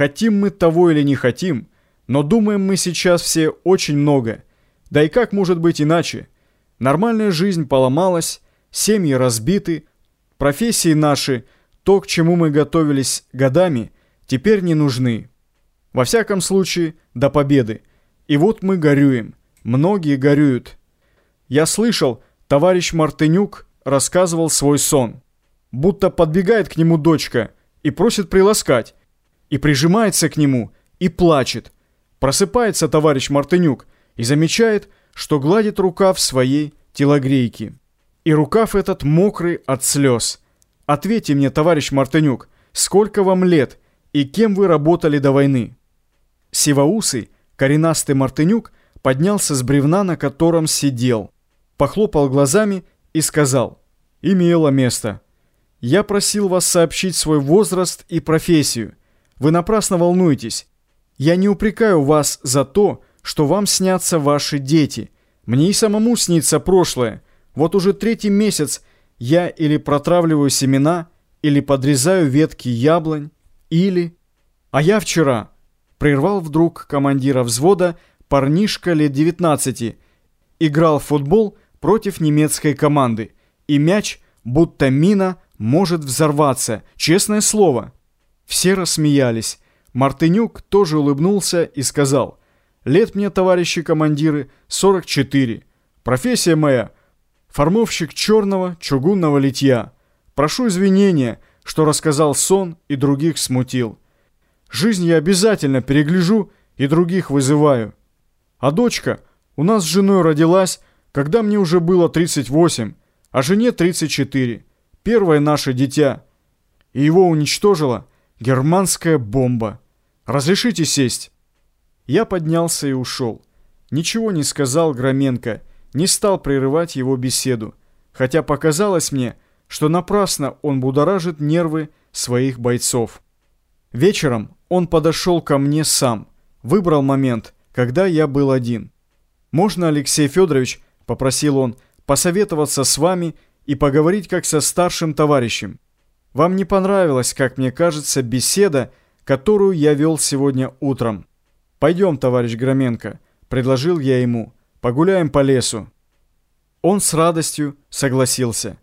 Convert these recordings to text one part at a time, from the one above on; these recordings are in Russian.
Хотим мы того или не хотим, но думаем мы сейчас все очень много. Да и как может быть иначе? Нормальная жизнь поломалась, семьи разбиты, профессии наши, то, к чему мы готовились годами, теперь не нужны. Во всяком случае, до победы. И вот мы горюем. Многие горюют. Я слышал, товарищ Мартынюк рассказывал свой сон. Будто подбегает к нему дочка и просит приласкать и прижимается к нему, и плачет. Просыпается товарищ Мартынюк и замечает, что гладит рукав своей телогрейки. И рукав этот мокрый от слез. Ответьте мне, товарищ Мартынюк, сколько вам лет и кем вы работали до войны? Сивоусый, коренастый Мартынюк, поднялся с бревна, на котором сидел, похлопал глазами и сказал, «Имело место. Я просил вас сообщить свой возраст и профессию. Вы напрасно волнуетесь. Я не упрекаю вас за то, что вам снятся ваши дети. Мне и самому снится прошлое. Вот уже третий месяц я или протравливаю семена, или подрезаю ветки яблонь, или... А я вчера прервал вдруг командира взвода парнишка лет 19, играл в футбол против немецкой команды, и мяч, будто мина, может взорваться, честное слово. Все рассмеялись. Мартынюк тоже улыбнулся и сказал, «Лет мне, товарищи командиры, 44. Профессия моя – формовщик черного чугунного литья. Прошу извинения, что рассказал сон и других смутил. Жизнь я обязательно перегляжу и других вызываю. А дочка у нас с женой родилась, когда мне уже было 38, а жене 34. Первое наше дитя. И его уничтожила – Германская бомба. Разрешите сесть?» Я поднялся и ушел. Ничего не сказал Громенко, не стал прерывать его беседу, хотя показалось мне, что напрасно он будоражит нервы своих бойцов. Вечером он подошел ко мне сам, выбрал момент, когда я был один. «Можно, Алексей Федорович, — попросил он, — посоветоваться с вами и поговорить как со старшим товарищем?» Вам не понравилась, как мне кажется, беседа, которую я вел сегодня утром. Пойдем, товарищ Громенко, предложил я ему. Погуляем по лесу. Он с радостью согласился.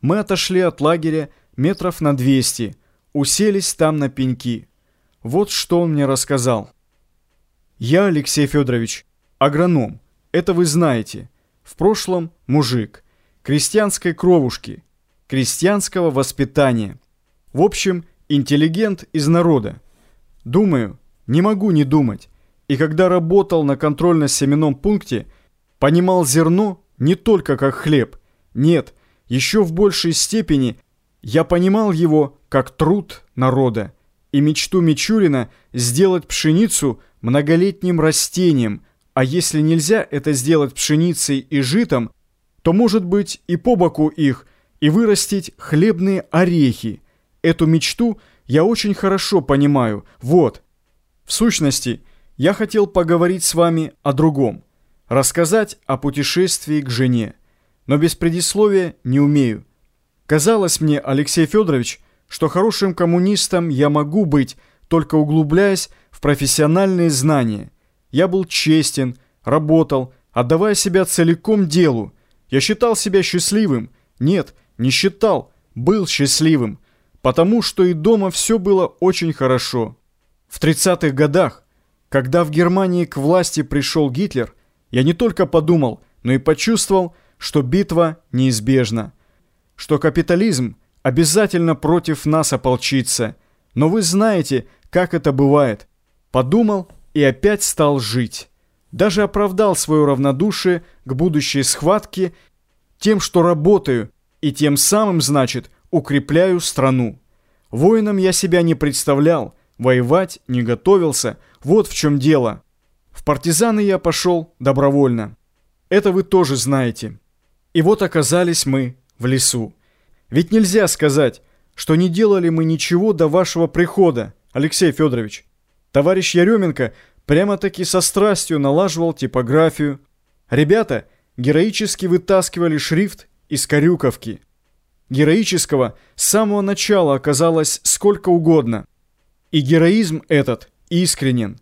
Мы отошли от лагеря метров на 200, уселись там на пеньки. Вот что он мне рассказал. Я, Алексей Федорович, агроном, это вы знаете. В прошлом мужик, крестьянской кровушки – крестьянского воспитания. В общем, интеллигент из народа. Думаю, не могу не думать. И когда работал на контрольно-семенном пункте, понимал зерно не только как хлеб. Нет, еще в большей степени я понимал его как труд народа. И мечту Мичурина сделать пшеницу многолетним растением, а если нельзя это сделать пшеницей и житом, то, может быть, и по боку их – и вырастить хлебные орехи. Эту мечту я очень хорошо понимаю. Вот. В сущности, я хотел поговорить с вами о другом. Рассказать о путешествии к жене. Но без предисловия не умею. Казалось мне, Алексей Федорович, что хорошим коммунистом я могу быть, только углубляясь в профессиональные знания. Я был честен, работал, отдавая себя целиком делу. Я считал себя счастливым. Нет, не считал, был счастливым, потому что и дома все было очень хорошо. В 30-х годах, когда в Германии к власти пришел Гитлер, я не только подумал, но и почувствовал, что битва неизбежна, что капитализм обязательно против нас ополчится. Но вы знаете, как это бывает. Подумал и опять стал жить. Даже оправдал свое равнодушие к будущей схватке тем, что работаю, и тем самым, значит, укрепляю страну. Воином я себя не представлял, воевать не готовился, вот в чем дело. В партизаны я пошел добровольно. Это вы тоже знаете. И вот оказались мы в лесу. Ведь нельзя сказать, что не делали мы ничего до вашего прихода, Алексей Федорович. Товарищ Яременко прямо-таки со страстью налаживал типографию. Ребята героически вытаскивали шрифт из Корюковки. Героического с самого начала оказалось сколько угодно. И героизм этот искренен.